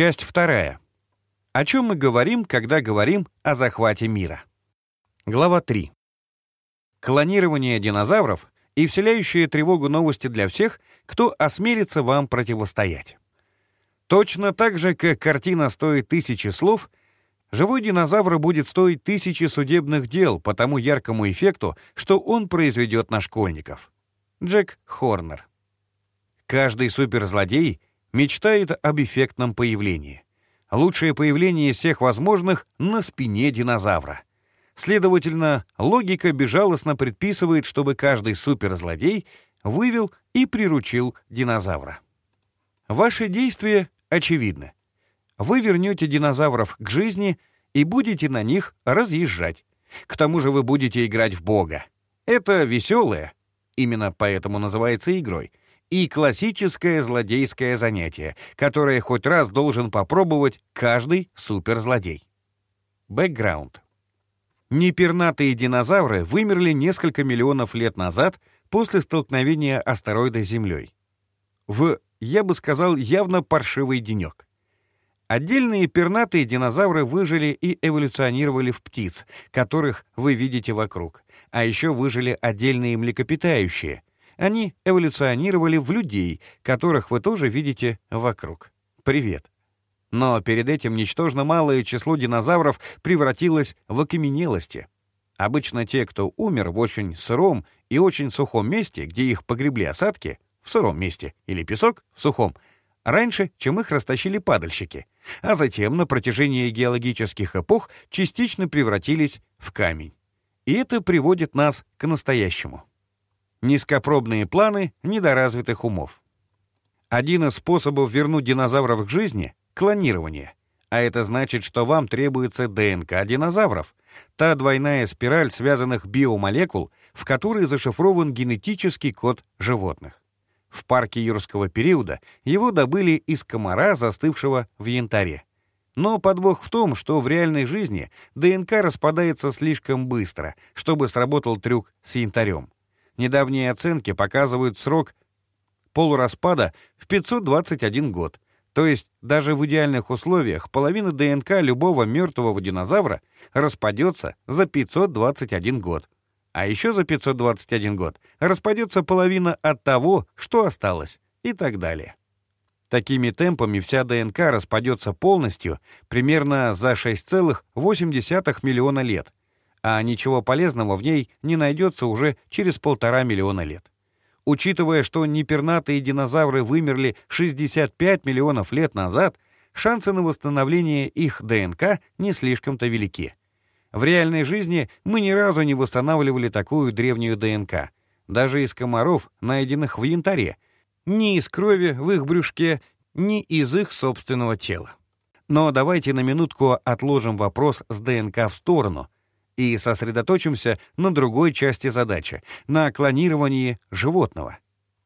Часть вторая. О чем мы говорим, когда говорим о захвате мира? Глава 3. Клонирование динозавров и вселяющие тревогу новости для всех, кто осмелится вам противостоять. Точно так же, как картина стоит тысячи слов, живой динозавр будет стоить тысячи судебных дел по тому яркому эффекту, что он произведет на школьников. Джек Хорнер. Каждый суперзлодей мечтает об эффектном появлении. Лучшее появление всех возможных на спине динозавра. Следовательно, логика безжалостно предписывает, чтобы каждый суперзлодей вывел и приручил динозавра. Ваши действия очевидны. Вы вернете динозавров к жизни и будете на них разъезжать. К тому же вы будете играть в Бога. Это веселое, именно поэтому называется игрой, и классическое злодейское занятие, которое хоть раз должен попробовать каждый суперзлодей. Бэкграунд. Непернатые динозавры вымерли несколько миллионов лет назад после столкновения астероида с Землей. В, я бы сказал, явно паршивый денек. Отдельные пернатые динозавры выжили и эволюционировали в птиц, которых вы видите вокруг. А еще выжили отдельные млекопитающие, они эволюционировали в людей, которых вы тоже видите вокруг. Привет. Но перед этим ничтожно малое число динозавров превратилось в окаменелости. Обычно те, кто умер в очень сыром и очень сухом месте, где их погребли осадки, в сыром месте, или песок в сухом, раньше, чем их растащили падальщики, а затем на протяжении геологических эпох частично превратились в камень. И это приводит нас к настоящему. Низкопробные планы недоразвитых умов. Один из способов вернуть динозавров к жизни — клонирование. А это значит, что вам требуется ДНК динозавров, та двойная спираль связанных биомолекул, в которой зашифрован генетический код животных. В парке юрского периода его добыли из комара, застывшего в янтаре. Но подвох в том, что в реальной жизни ДНК распадается слишком быстро, чтобы сработал трюк с янтарем. Недавние оценки показывают срок полураспада в 521 год. То есть даже в идеальных условиях половина ДНК любого мертвого динозавра распадется за 521 год. А еще за 521 год распадется половина от того, что осталось, и так далее. Такими темпами вся ДНК распадется полностью примерно за 6,8 миллиона лет, а ничего полезного в ней не найдется уже через полтора миллиона лет. Учитывая, что непернатые динозавры вымерли 65 миллионов лет назад, шансы на восстановление их ДНК не слишком-то велики. В реальной жизни мы ни разу не восстанавливали такую древнюю ДНК, даже из комаров, найденных в янтаре, ни из крови в их брюшке, ни из их собственного тела. Но давайте на минутку отложим вопрос с ДНК в сторону — и сосредоточимся на другой части задачи — на клонировании животного.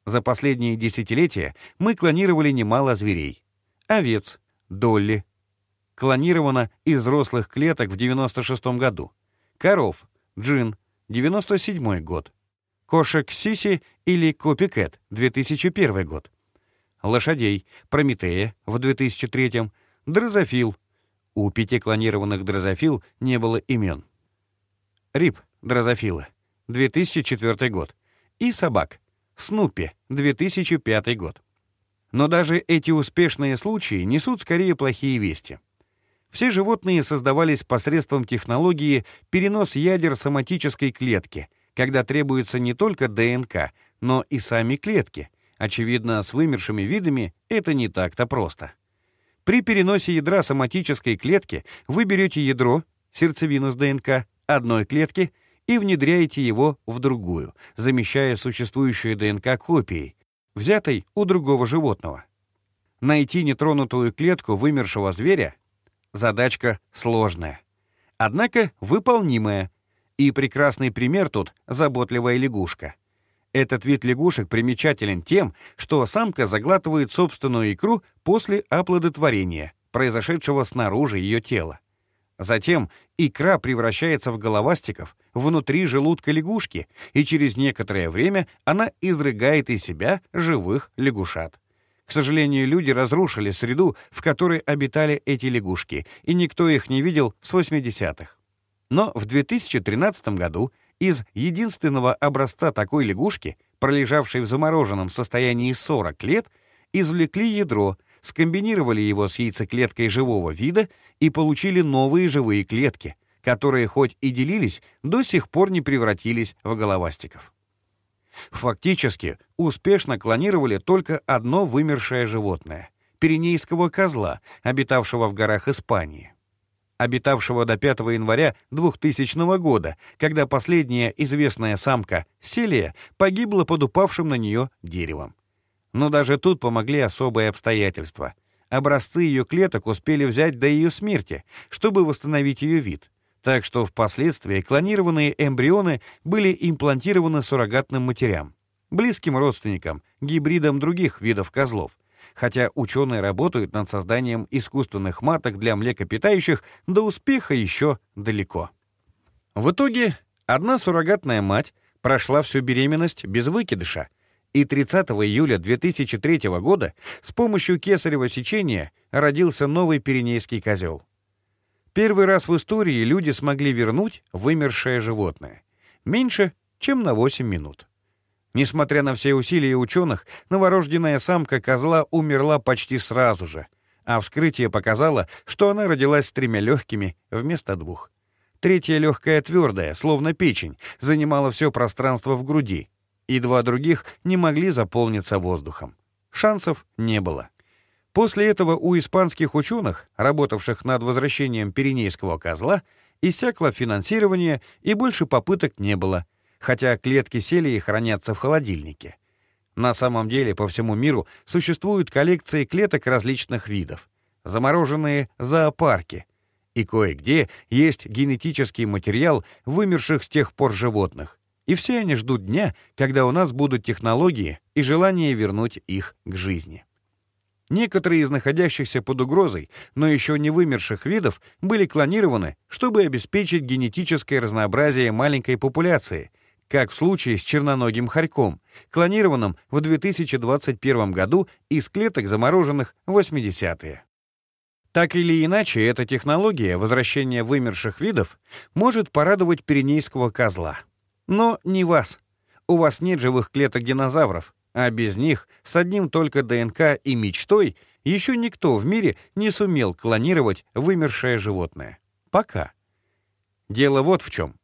За последние десятилетия мы клонировали немало зверей. Овец, долли. Клонировано из взрослых клеток в 96 году. Коров, джин, 97 год. Кошек Сиси или Копикэт, 2001 год. Лошадей, Прометея в 2003 дрозофил. У пяти клонированных дрозофил не было имен. Рип, дрозофила, 2004 год. И собак, Снупи, 2005 год. Но даже эти успешные случаи несут скорее плохие вести. Все животные создавались посредством технологии перенос ядер соматической клетки, когда требуется не только ДНК, но и сами клетки. Очевидно, с вымершими видами это не так-то просто. При переносе ядра соматической клетки вы берете ядро, сердцевину с ДНК, одной клетки и внедряете его в другую, замещая существующую ДНК копией, взятой у другого животного. Найти нетронутую клетку вымершего зверя — задачка сложная. Однако выполнимая. И прекрасный пример тут — заботливая лягушка. Этот вид лягушек примечателен тем, что самка заглатывает собственную икру после оплодотворения, произошедшего снаружи ее тела. Затем икра превращается в головастиков внутри желудка лягушки, и через некоторое время она изрыгает из себя живых лягушат. К сожалению, люди разрушили среду, в которой обитали эти лягушки, и никто их не видел с 80-х. Но в 2013 году из единственного образца такой лягушки, пролежавшей в замороженном состоянии 40 лет, извлекли ядро, скомбинировали его с яйцеклеткой живого вида и получили новые живые клетки, которые хоть и делились, до сих пор не превратились в головастиков. Фактически, успешно клонировали только одно вымершее животное — пиренейского козла, обитавшего в горах Испании. Обитавшего до 5 января 2000 года, когда последняя известная самка, Селия, погибла под упавшим на нее деревом. Но даже тут помогли особые обстоятельства. Образцы ее клеток успели взять до ее смерти, чтобы восстановить ее вид. Так что впоследствии клонированные эмбрионы были имплантированы суррогатным матерям, близким родственникам, гибридам других видов козлов. Хотя ученые работают над созданием искусственных маток для млекопитающих, до успеха еще далеко. В итоге одна суррогатная мать прошла всю беременность без выкидыша — и 30 июля 2003 года с помощью кесарево сечения родился новый пиренейский козел. Первый раз в истории люди смогли вернуть вымершее животное. Меньше, чем на 8 минут. Несмотря на все усилия ученых, новорожденная самка козла умерла почти сразу же, а вскрытие показало, что она родилась с тремя легкими вместо двух. Третья легкая твердая, словно печень, занимала все пространство в груди, и два других не могли заполниться воздухом. Шансов не было. После этого у испанских ученых, работавших над возвращением Пиренейского козла, иссякло финансирование и больше попыток не было, хотя клетки сели и хранятся в холодильнике. На самом деле по всему миру существуют коллекции клеток различных видов, замороженные зоопарки, и кое-где есть генетический материал вымерших с тех пор животных, и все они ждут дня, когда у нас будут технологии и желание вернуть их к жизни. Некоторые из находящихся под угрозой, но еще не вымерших видов были клонированы, чтобы обеспечить генетическое разнообразие маленькой популяции, как в случае с черноногим хорьком, клонированным в 2021 году из клеток, замороженных в 80-е. Так или иначе, эта технология возвращения вымерших видов может порадовать пиренейского козла — но не вас. У вас нет живых клеток динозавров, а без них, с одним только ДНК и мечтой, еще никто в мире не сумел клонировать вымершее животное. Пока. Дело вот в чем.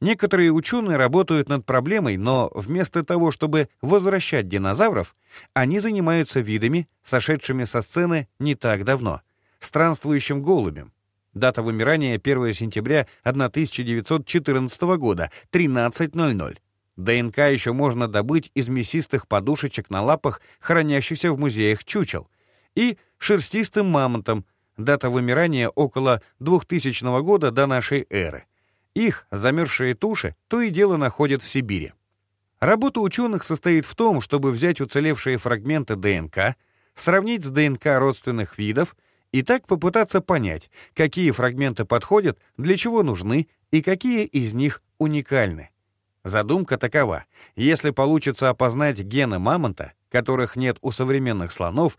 Некоторые ученые работают над проблемой, но вместо того, чтобы возвращать динозавров, они занимаются видами, сошедшими со сцены не так давно, странствующим голубем, Дата вымирания 1 сентября 1914 года, 13.00. ДНК еще можно добыть из мясистых подушечек на лапах, хранящихся в музеях чучел. И шерстистым мамонтом. Дата вымирания около 2000 года до нашей эры. Их замерзшие туши то и дело находят в Сибири. Работа ученых состоит в том, чтобы взять уцелевшие фрагменты ДНК, сравнить с ДНК родственных видов — и так попытаться понять, какие фрагменты подходят, для чего нужны и какие из них уникальны. Задумка такова. Если получится опознать гены мамонта, которых нет у современных слонов,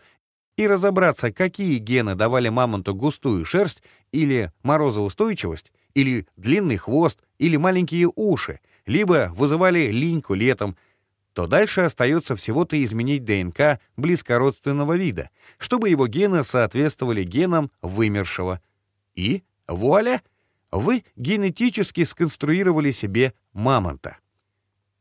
и разобраться, какие гены давали мамонту густую шерсть или морозоустойчивость, или длинный хвост, или маленькие уши, либо вызывали линьку летом, то дальше остается всего-то изменить ДНК близкородственного вида, чтобы его гены соответствовали генам вымершего. И вуаля! Вы генетически сконструировали себе мамонта.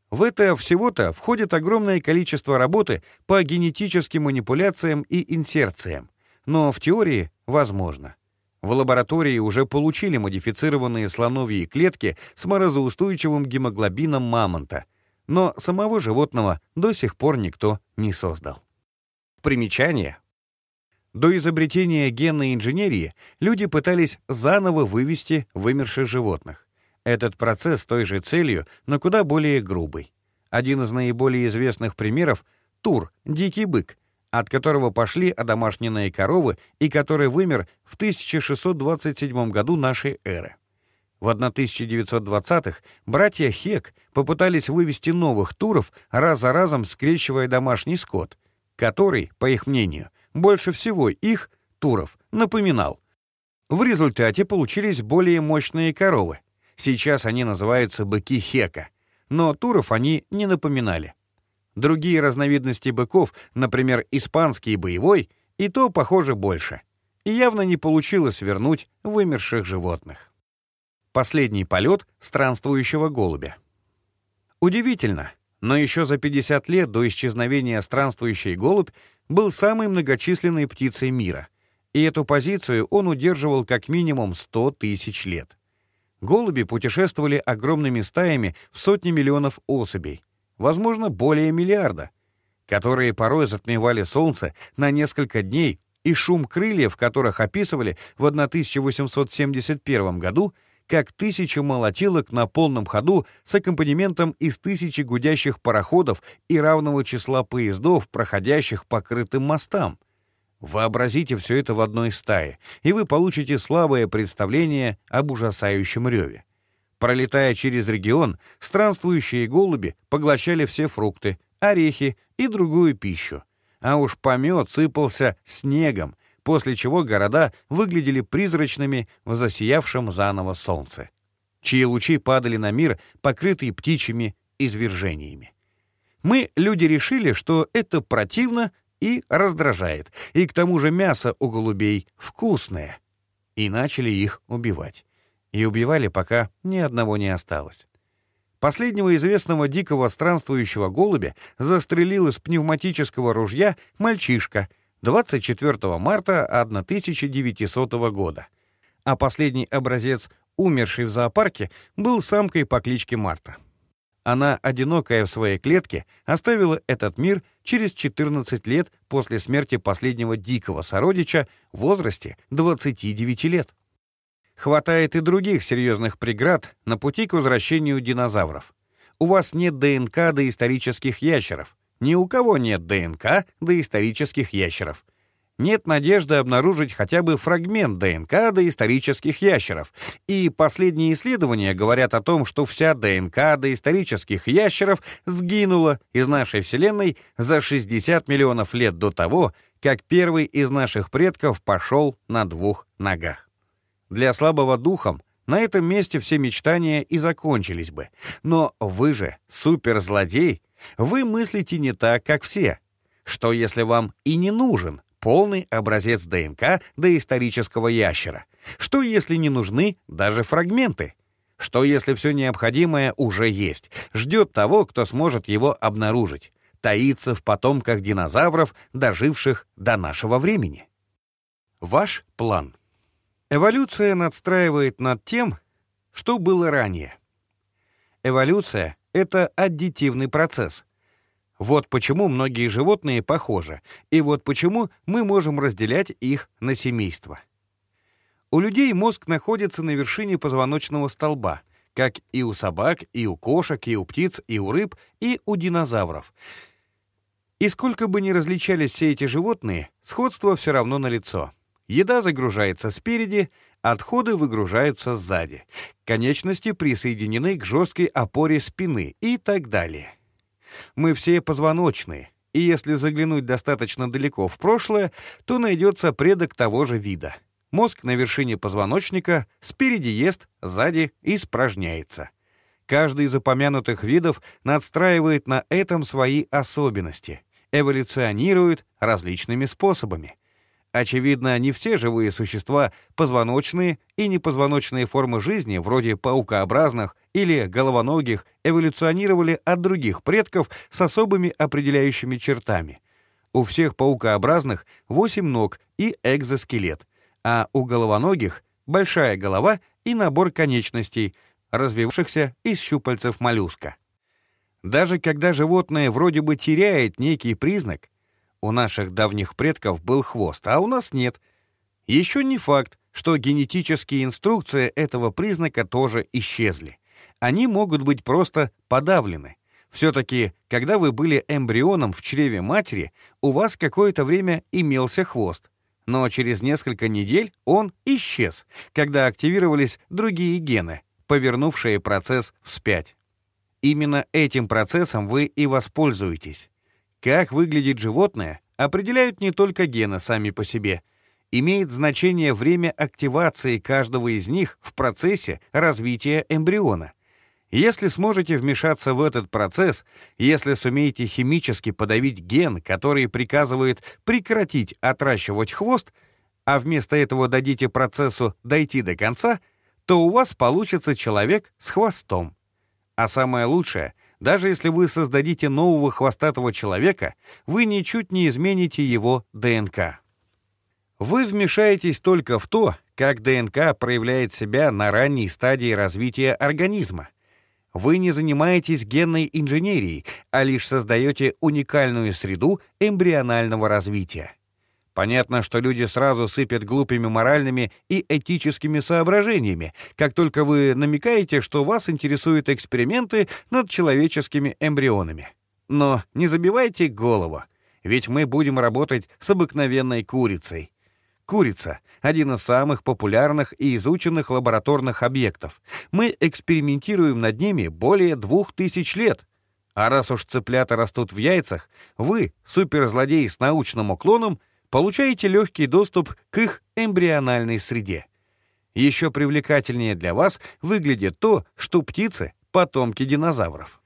В это всего-то входит огромное количество работы по генетическим манипуляциям и инсерциям, но в теории возможно. В лаборатории уже получили модифицированные слоновьи клетки с морозоустойчивым гемоглобином мамонта, но самого животного до сих пор никто не создал. Примечание. До изобретения генной инженерии люди пытались заново вывести вымерших животных. Этот процесс с той же целью, но куда более грубый. Один из наиболее известных примеров — Тур, дикий бык, от которого пошли одомашненные коровы и который вымер в 1627 году нашей эры. В 1920-х братья Хек попытались вывести новых туров, раз за разом скрещивая домашний скот. который, по их мнению, больше всего их, туров, напоминал. В результате получились более мощные коровы. Сейчас они называются быки Хека, но туров они не напоминали. Другие разновидности быков, например, испанский боевой, и то, похоже, больше. И явно не получилось вернуть вымерших животных. Последний полет странствующего голубя. Удивительно, но еще за 50 лет до исчезновения странствующий голубь был самой многочисленной птицей мира, и эту позицию он удерживал как минимум 100 тысяч лет. Голуби путешествовали огромными стаями в сотни миллионов особей, возможно, более миллиарда, которые порой затмевали Солнце на несколько дней, и шум крыльев, которых описывали в 1871 году, как тысяча молотилок на полном ходу с аккомпанементом из тысячи гудящих пароходов и равного числа поездов, проходящих по крытым мостам. Вообразите все это в одной стае, и вы получите слабое представление об ужасающем реве. Пролетая через регион, странствующие голуби поглощали все фрукты, орехи и другую пищу. А уж помет сыпался снегом, после чего города выглядели призрачными в засиявшем заново солнце, чьи лучи падали на мир, покрытый птичьими извержениями. Мы, люди, решили, что это противно и раздражает, и к тому же мясо у голубей вкусное, и начали их убивать. И убивали, пока ни одного не осталось. Последнего известного дикого странствующего голубя застрелил из пневматического ружья мальчишка — 24 марта 1900 года. А последний образец, умерший в зоопарке, был самкой по кличке Марта. Она, одинокая в своей клетке, оставила этот мир через 14 лет после смерти последнего дикого сородича в возрасте 29 лет. Хватает и других серьезных преград на пути к возвращению динозавров. У вас нет ДНК доисторических ящеров, ни у кого нет ДНК доисторических ящеров. Нет надежды обнаружить хотя бы фрагмент ДНК доисторических ящеров. И последние исследования говорят о том, что вся ДНК доисторических ящеров сгинула из нашей Вселенной за 60 миллионов лет до того, как первый из наших предков пошел на двух ногах. Для слабого духом на этом месте все мечтания и закончились бы. Но вы же суперзлодей, вы мыслите не так, как все. Что если вам и не нужен полный образец ДНК доисторического ящера? Что если не нужны даже фрагменты? Что если все необходимое уже есть, ждет того, кто сможет его обнаружить, таится в потомках динозавров, доживших до нашего времени? Ваш план. Эволюция надстраивает над тем, что было ранее. Эволюция — это аддитивный процесс. Вот почему многие животные похожи, и вот почему мы можем разделять их на семейства. У людей мозг находится на вершине позвоночного столба, как и у собак, и у кошек, и у птиц, и у рыб, и у динозавров. И сколько бы ни различались все эти животные, сходство все равно налицо. Еда загружается спереди, отходы выгружаются сзади. Конечности присоединены к жесткой опоре спины и так далее. Мы все позвоночные, и если заглянуть достаточно далеко в прошлое, то найдется предок того же вида. Мозг на вершине позвоночника спереди ест, сзади испражняется. Каждый из упомянутых видов надстраивает на этом свои особенности, эволюционирует различными способами. Очевидно, не все живые существа позвоночные и непозвоночные формы жизни, вроде паукообразных или головоногих, эволюционировали от других предков с особыми определяющими чертами. У всех паукообразных 8 ног и экзоскелет, а у головоногих — большая голова и набор конечностей, развившихся из щупальцев моллюска. Даже когда животное вроде бы теряет некий признак, у наших давних предков был хвост, а у нас нет. Еще не факт, что генетические инструкции этого признака тоже исчезли. Они могут быть просто подавлены. Все-таки, когда вы были эмбрионом в чреве матери, у вас какое-то время имелся хвост. Но через несколько недель он исчез, когда активировались другие гены, повернувшие процесс вспять. Именно этим процессом вы и воспользуетесь. Как выглядит животное, определяют не только гены сами по себе. Имеет значение время активации каждого из них в процессе развития эмбриона. Если сможете вмешаться в этот процесс, если сумеете химически подавить ген, который приказывает прекратить отращивать хвост, а вместо этого дадите процессу дойти до конца, то у вас получится человек с хвостом. А самое лучшее, даже если вы создадите нового хвостатого человека, вы ничуть не измените его ДНК. Вы вмешаетесь только в то, как ДНК проявляет себя на ранней стадии развития организма. Вы не занимаетесь генной инженерией, а лишь создаете уникальную среду эмбрионального развития. Понятно, что люди сразу сыпят глупыми моральными и этическими соображениями, как только вы намекаете, что вас интересуют эксперименты над человеческими эмбрионами. Но не забивайте голову, ведь мы будем работать с обыкновенной курицей. Курица — один из самых популярных и изученных лабораторных объектов. Мы экспериментируем над ними более двух тысяч лет. А раз уж цыплята растут в яйцах, вы, суперзлодей с научным уклоном, получаете легкий доступ к их эмбриональной среде. Еще привлекательнее для вас выглядит то, что птицы — потомки динозавров.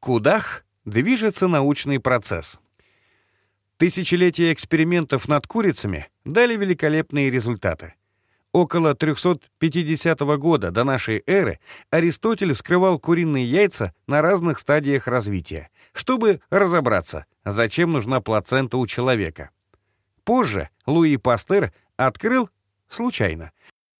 Кудах движется научный процесс. Тысячелетия экспериментов над курицами дали великолепные результаты. Около 350 года до нашей эры Аристотель вскрывал куриные яйца на разных стадиях развития, чтобы разобраться, зачем нужна плацента у человека. Позже Луи Пастер открыл, случайно,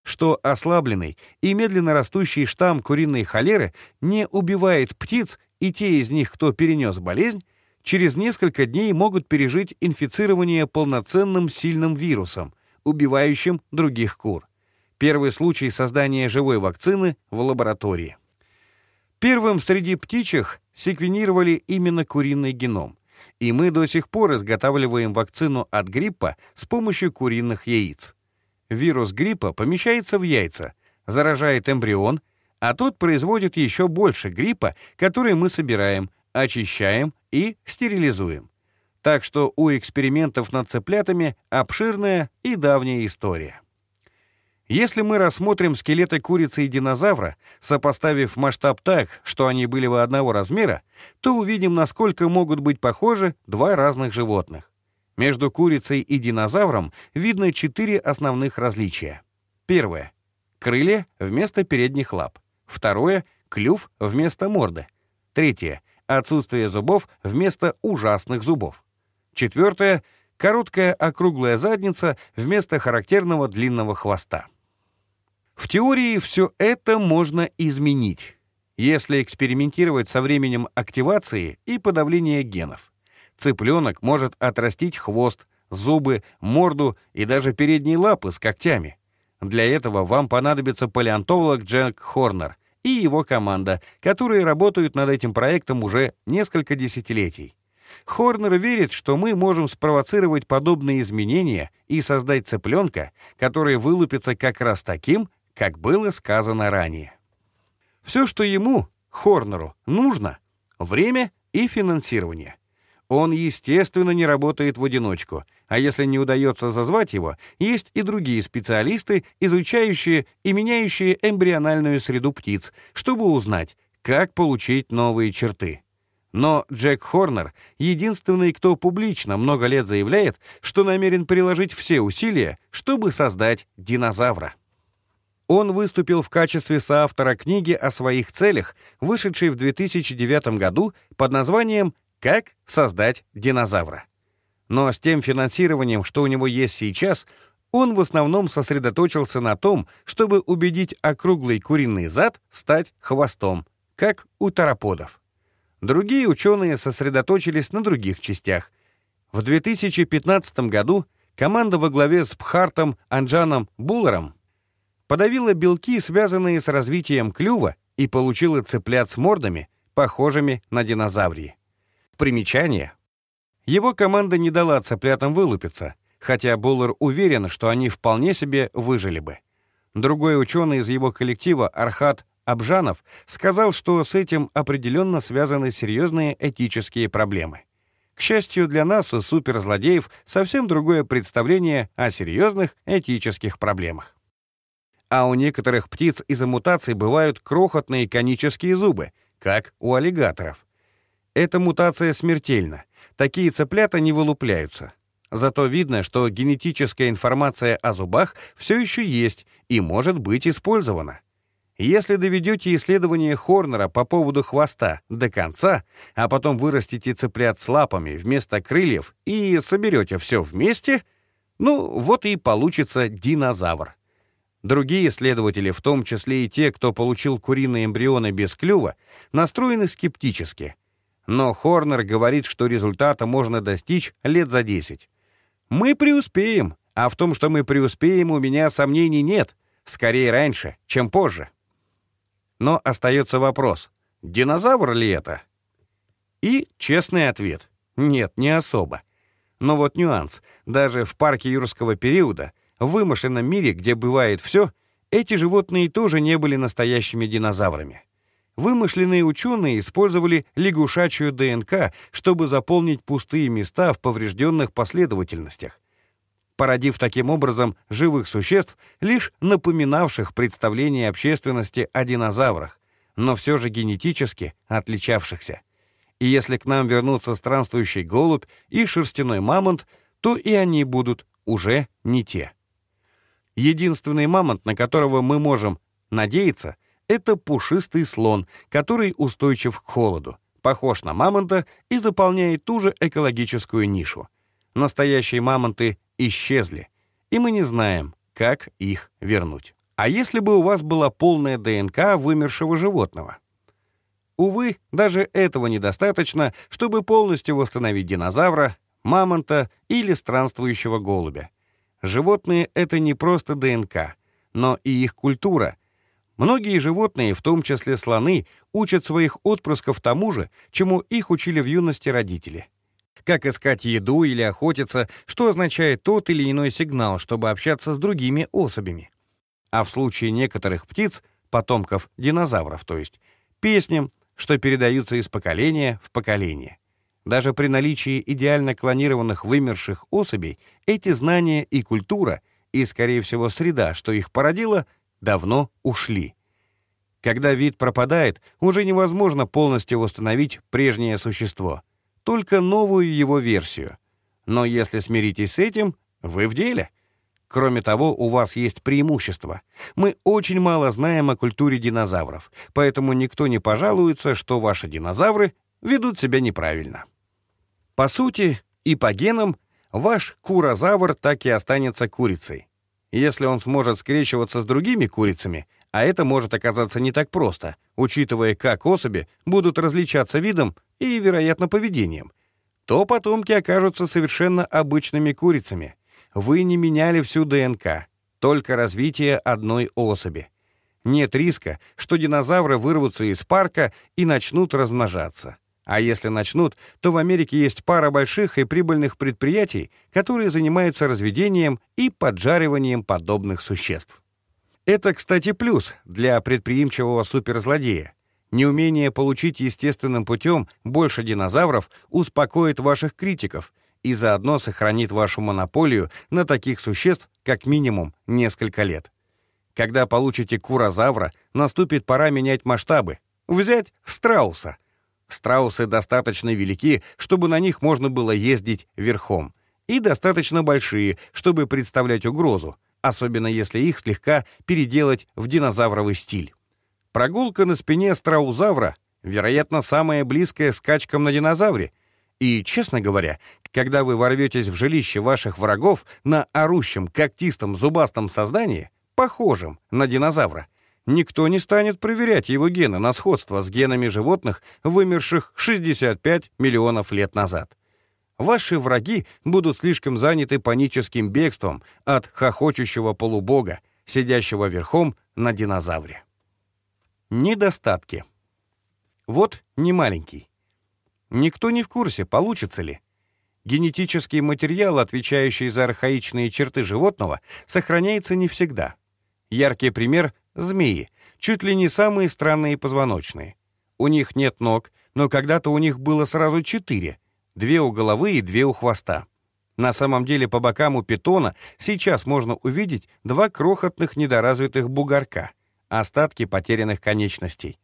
что ослабленный и медленно растущий штамм куриной холеры не убивает птиц, и те из них, кто перенес болезнь, через несколько дней могут пережить инфицирование полноценным сильным вирусом, убивающим других кур. Первый случай создания живой вакцины в лаборатории. Первым среди птичьих секвенировали именно куриный геном и мы до сих пор изготавливаем вакцину от гриппа с помощью куриных яиц. Вирус гриппа помещается в яйца, заражает эмбрион, а тот производит еще больше гриппа, который мы собираем, очищаем и стерилизуем. Так что у экспериментов над цыплятами обширная и давняя история. Если мы рассмотрим скелеты курицы и динозавра, сопоставив масштаб так, что они были бы одного размера, то увидим, насколько могут быть похожи два разных животных. Между курицей и динозавром видно четыре основных различия. Первое — крылья вместо передних лап. Второе — клюв вместо морды. Третье — отсутствие зубов вместо ужасных зубов. Четвертое — короткая округлая задница вместо характерного длинного хвоста. В теории все это можно изменить, если экспериментировать со временем активации и подавления генов. Цыпленок может отрастить хвост, зубы, морду и даже передние лапы с когтями. Для этого вам понадобится палеонтолог Джек Хорнер и его команда, которые работают над этим проектом уже несколько десятилетий. Хорнер верит, что мы можем спровоцировать подобные изменения и создать цыпленка, который вылупится как раз таким, как было сказано ранее. Все, что ему, Хорнеру, нужно — время и финансирование. Он, естественно, не работает в одиночку, а если не удается зазвать его, есть и другие специалисты, изучающие и меняющие эмбриональную среду птиц, чтобы узнать, как получить новые черты. Но Джек Хорнер — единственный, кто публично много лет заявляет, что намерен приложить все усилия, чтобы создать динозавра. Он выступил в качестве соавтора книги о своих целях, вышедшей в 2009 году под названием «Как создать динозавра». Но с тем финансированием, что у него есть сейчас, он в основном сосредоточился на том, чтобы убедить округлый куриный зад стать хвостом, как у тараподов. Другие ученые сосредоточились на других частях. В 2015 году команда во главе с Пхартом Анджаном Буллером подавила белки, связанные с развитием клюва, и получила цыплят с мордами, похожими на динозаврии. Примечание. Его команда не дала цыплятам вылупиться, хотя Буллер уверен, что они вполне себе выжили бы. Другой ученый из его коллектива, Архат Абжанов, сказал, что с этим определенно связаны серьезные этические проблемы. К счастью для нас, у суперзлодеев совсем другое представление о серьезных этических проблемах. А у некоторых птиц из-за мутаций бывают крохотные конические зубы, как у аллигаторов. Эта мутация смертельна. Такие цыплята не вылупляются. Зато видно, что генетическая информация о зубах все еще есть и может быть использована. Если доведете исследование Хорнера по поводу хвоста до конца, а потом вырастите цыплят с лапами вместо крыльев и соберете все вместе, ну, вот и получится динозавр. Другие исследователи, в том числе и те, кто получил куриные эмбрионы без клюва, настроены скептически. Но Хорнер говорит, что результата можно достичь лет за 10. Мы преуспеем, а в том, что мы преуспеем, у меня сомнений нет. Скорее раньше, чем позже. Но остается вопрос, динозавр ли это? И честный ответ — нет, не особо. Но вот нюанс. Даже в парке юрского периода, в вымышленном мире, где бывает все, эти животные тоже не были настоящими динозаврами. Вымышленные ученые использовали лягушачью ДНК, чтобы заполнить пустые места в поврежденных последовательностях, породив таким образом живых существ, лишь напоминавших представление общественности о динозаврах, но все же генетически отличавшихся. И если к нам вернутся странствующий голубь и шерстяной мамонт, то и они будут уже не те. Единственный мамонт, на которого мы можем надеяться, это пушистый слон, который устойчив к холоду, похож на мамонта и заполняет ту же экологическую нишу. Настоящие мамонты исчезли, и мы не знаем, как их вернуть. А если бы у вас была полная ДНК вымершего животного? Увы, даже этого недостаточно, чтобы полностью восстановить динозавра, мамонта или странствующего голубя. Животные — это не просто ДНК, но и их культура — Многие животные, в том числе слоны, учат своих отпрысков тому же, чему их учили в юности родители. Как искать еду или охотиться, что означает тот или иной сигнал, чтобы общаться с другими особями. А в случае некоторых птиц, потомков динозавров, то есть, песням, что передаются из поколения в поколение. Даже при наличии идеально клонированных вымерших особей эти знания и культура, и, скорее всего, среда, что их породила, давно ушли. Когда вид пропадает, уже невозможно полностью восстановить прежнее существо, только новую его версию. Но если смиритесь с этим, вы в деле. Кроме того, у вас есть преимущество. Мы очень мало знаем о культуре динозавров, поэтому никто не пожалуется, что ваши динозавры ведут себя неправильно. По сути и по генам ваш курозавр так и останется курицей. Если он сможет скрещиваться с другими курицами, а это может оказаться не так просто, учитывая, как особи будут различаться видом и, вероятно, поведением, то потомки окажутся совершенно обычными курицами. Вы не меняли всю ДНК, только развитие одной особи. Нет риска, что динозавры вырвутся из парка и начнут размножаться. А если начнут, то в Америке есть пара больших и прибыльных предприятий, которые занимаются разведением и поджариванием подобных существ. Это, кстати, плюс для предприимчивого суперзлодея. Неумение получить естественным путем больше динозавров успокоит ваших критиков и заодно сохранит вашу монополию на таких существ как минимум несколько лет. Когда получите курозавра, наступит пора менять масштабы. Взять страуса — Страусы достаточно велики, чтобы на них можно было ездить верхом, и достаточно большие, чтобы представлять угрозу, особенно если их слегка переделать в динозавровый стиль. Прогулка на спине страузавра, вероятно, самая близкая скачкам на динозавре. И, честно говоря, когда вы ворветесь в жилище ваших врагов на орущем, когтистом, зубастом создании, похожем на динозавра, никто не станет проверять его гены на сходство с генами животных, вымерших 65 миллионов лет назад. Ваши враги будут слишком заняты паническим бегством от хохочущего полубога, сидящего верхом на динозавре. Недостатки. Вот не маленький. Никто не в курсе, получится ли. Генетический материал, отвечающий за архаичные черты животного, сохраняется не всегда. Яркий пример Змеи, чуть ли не самые странные позвоночные. У них нет ног, но когда-то у них было сразу четыре, две у головы и две у хвоста. На самом деле по бокам у питона сейчас можно увидеть два крохотных недоразвитых бугорка, остатки потерянных конечностей.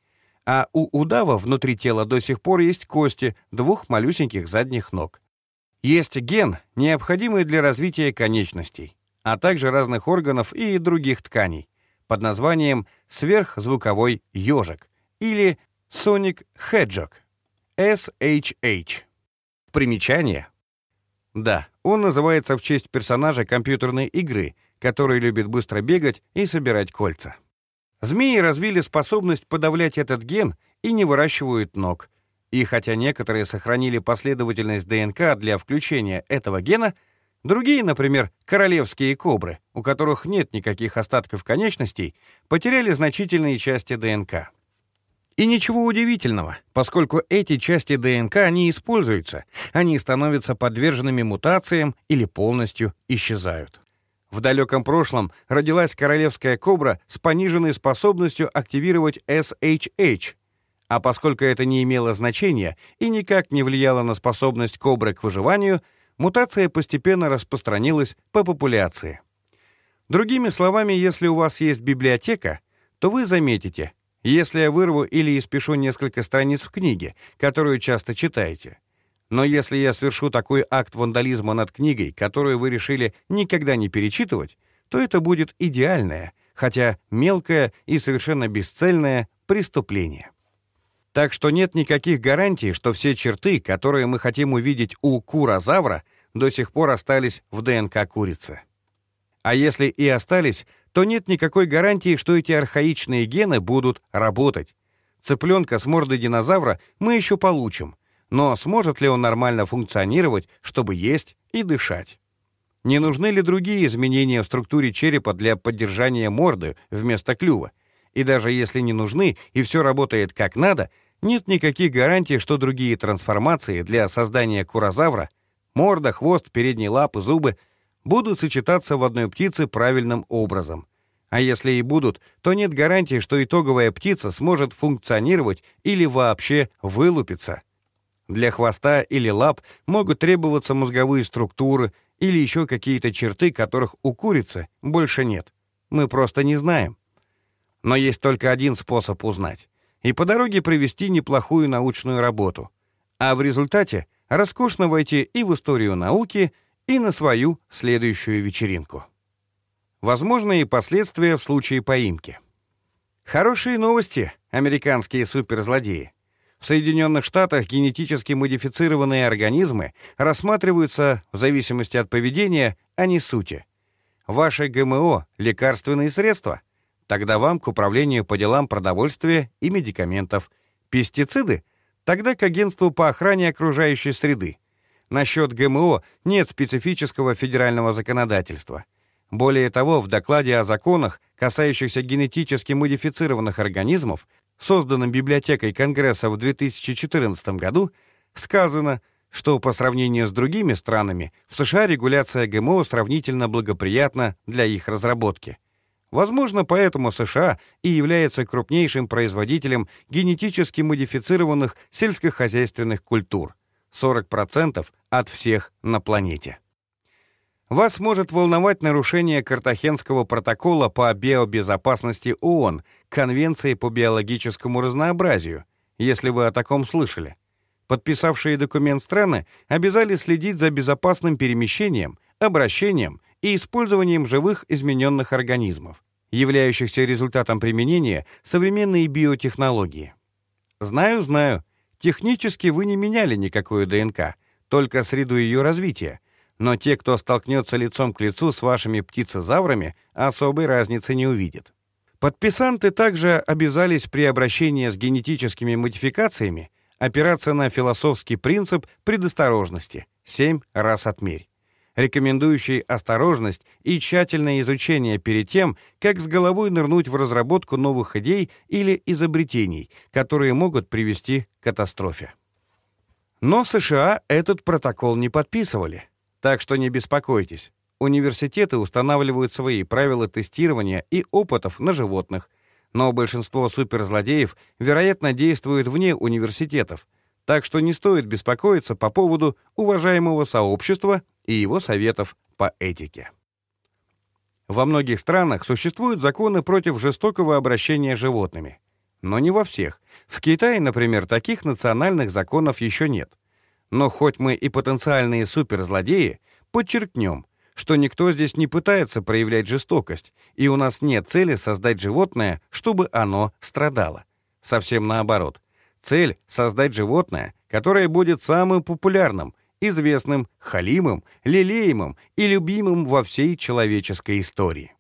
А у удава внутри тела до сих пор есть кости двух малюсеньких задних ног. Есть ген, необходимый для развития конечностей, а также разных органов и других тканей, под названием сверхзвуковой ежик или Sonic Hedgehog, SHH. Примечание. Да, он называется в честь персонажа компьютерной игры, который любит быстро бегать и собирать кольца. Змеи развили способность подавлять этот ген и не выращивают ног. И хотя некоторые сохранили последовательность ДНК для включения этого гена, другие, например, королевские кобры, у которых нет никаких остатков конечностей, потеряли значительные части ДНК. И ничего удивительного, поскольку эти части ДНК не используются, они становятся подверженными мутациям или полностью исчезают. В далеком прошлом родилась королевская кобра с пониженной способностью активировать SHH, а поскольку это не имело значения и никак не влияло на способность кобры к выживанию, мутация постепенно распространилась по популяции. Другими словами, если у вас есть библиотека, то вы заметите, если я вырву или испишу несколько страниц в книге, которую часто читаете — но если я совершу такой акт вандализма над книгой, которую вы решили никогда не перечитывать, то это будет идеальное, хотя мелкое и совершенно бесцельное преступление. Так что нет никаких гарантий, что все черты, которые мы хотим увидеть у курозавра, до сих пор остались в ДНК курицы. А если и остались, то нет никакой гарантии, что эти архаичные гены будут работать. Цыпленка с мордой динозавра мы еще получим, но сможет ли он нормально функционировать, чтобы есть и дышать? Не нужны ли другие изменения в структуре черепа для поддержания морды вместо клюва? И даже если не нужны и все работает как надо, нет никаких гарантий, что другие трансформации для создания курозавра — морда, хвост, передние лапы, зубы — будут сочетаться в одной птице правильным образом. А если и будут, то нет гарантии, что итоговая птица сможет функционировать или вообще вылупиться. Для хвоста или лап могут требоваться мозговые структуры или еще какие-то черты, которых у курицы больше нет. Мы просто не знаем. Но есть только один способ узнать. И по дороге провести неплохую научную работу. А в результате роскошно войти и в историю науки, и на свою следующую вечеринку. Возможные последствия в случае поимки. Хорошие новости, американские суперзлодеи. В Соединенных Штатах генетически модифицированные организмы рассматриваются в зависимости от поведения, а не сути. Ваши ГМО — лекарственные средства? Тогда вам к управлению по делам продовольствия и медикаментов. Пестициды? Тогда к агентству по охране окружающей среды. Насчет ГМО нет специфического федерального законодательства. Более того, в докладе о законах, касающихся генетически модифицированных организмов, созданном библиотекой Конгресса в 2014 году, сказано, что по сравнению с другими странами в США регуляция ГМО сравнительно благоприятна для их разработки. Возможно, поэтому США и является крупнейшим производителем генетически модифицированных сельскохозяйственных культур — 40% от всех на планете. Вас может волновать нарушение Картахенского протокола по биобезопасности ООН, Конвенции по биологическому разнообразию, если вы о таком слышали. Подписавшие документ страны обязали следить за безопасным перемещением, обращением и использованием живых измененных организмов, являющихся результатом применения современной биотехнологии. Знаю, знаю, технически вы не меняли никакую ДНК, только среду ее развития — но те, кто столкнется лицом к лицу с вашими птицезаврами, особой разницы не увидят. Подписанты также обязались при обращении с генетическими модификациями опираться на философский принцип предосторожности «семь раз отмерь», рекомендующий осторожность и тщательное изучение перед тем, как с головой нырнуть в разработку новых идей или изобретений, которые могут привести к катастрофе. Но США этот протокол не подписывали, так что не беспокойтесь. Университеты устанавливают свои правила тестирования и опытов на животных, но большинство суперзлодеев, вероятно, действуют вне университетов, Так что не стоит беспокоиться по поводу уважаемого сообщества и его советов по этике. Во многих странах существуют законы против жестокого обращения с животными. Но не во всех. В Китае, например, таких национальных законов еще нет. Но хоть мы и потенциальные суперзлодеи, подчеркнем, что никто здесь не пытается проявлять жестокость, и у нас нет цели создать животное, чтобы оно страдало. Совсем наоборот. Цель — создать животное, которое будет самым популярным, известным, халимым, лелеемым и любимым во всей человеческой истории.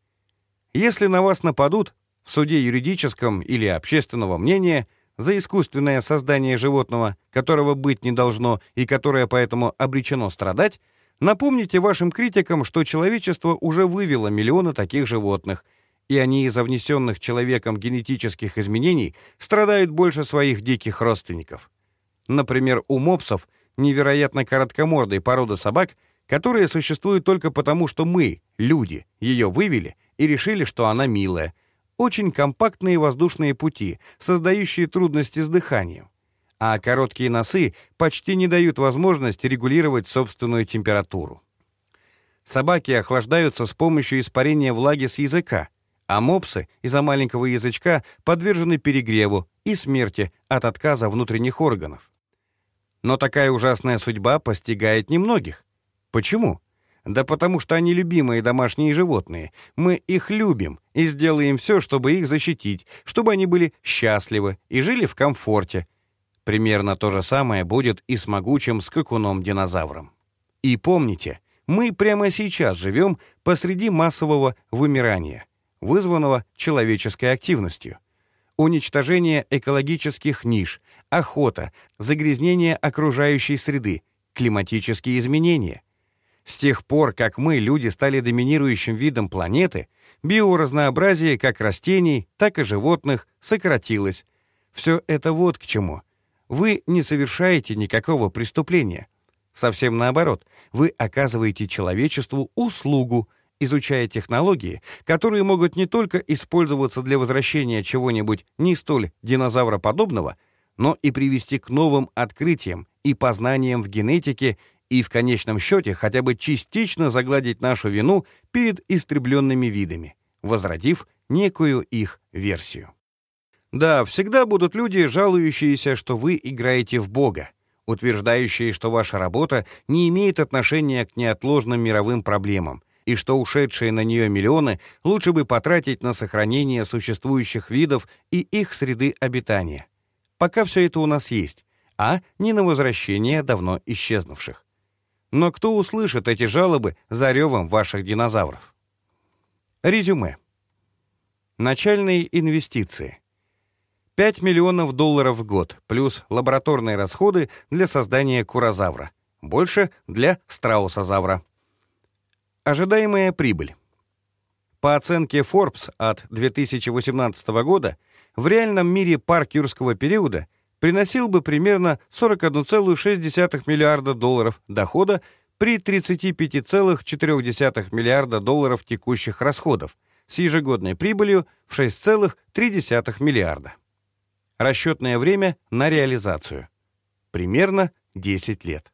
Если на вас нападут, в суде юридическом или общественного мнения, за искусственное создание животного, которого быть не должно и которое поэтому обречено страдать, напомните вашим критикам, что человечество уже вывело миллионы таких животных, и они из-за внесенных человеком генетических изменений страдают больше своих диких родственников. Например, у мопсов — невероятно короткомордой породы собак, которая существует только потому, что мы, люди, ее вывели и решили, что она милая. Очень компактные воздушные пути, создающие трудности с дыханием. А короткие носы почти не дают возможности регулировать собственную температуру. Собаки охлаждаются с помощью испарения влаги с языка, а мопсы из-за маленького язычка подвержены перегреву и смерти от отказа внутренних органов. Но такая ужасная судьба постигает немногих. Почему? Да потому что они любимые домашние животные. Мы их любим и сделаем все, чтобы их защитить, чтобы они были счастливы и жили в комфорте. Примерно то же самое будет и с могучим скакуном-динозавром. И помните, мы прямо сейчас живем посреди массового вымирания, вызванного человеческой активностью — уничтожение экологических ниш, охота, загрязнение окружающей среды, климатические изменения. С тех пор, как мы, люди, стали доминирующим видом планеты, биоразнообразие как растений, так и животных сократилось. Все это вот к чему. Вы не совершаете никакого преступления. Совсем наоборот, вы оказываете человечеству услугу — изучая технологии, которые могут не только использоваться для возвращения чего-нибудь не столь динозавроподобного, но и привести к новым открытиям и познаниям в генетике и в конечном счете хотя бы частично загладить нашу вину перед истребленными видами, возродив некую их версию. Да, всегда будут люди, жалующиеся, что вы играете в Бога, утверждающие, что ваша работа не имеет отношения к неотложным мировым проблемам, и что ушедшие на нее миллионы лучше бы потратить на сохранение существующих видов и их среды обитания. Пока все это у нас есть, а не на возвращение давно исчезнувших. Но кто услышит эти жалобы за ревом ваших динозавров? Резюме. Начальные инвестиции. 5 миллионов долларов в год, плюс лабораторные расходы для создания курозавра. Больше для страусозавра. Ожидаемая прибыль. По оценке Forbes от 2018 года, в реальном мире парк юрского периода приносил бы примерно 41,6 миллиарда долларов дохода при 35,4 миллиарда долларов текущих расходов с ежегодной прибылью в 6,3 миллиарда. Расчетное время на реализацию. Примерно 10 лет.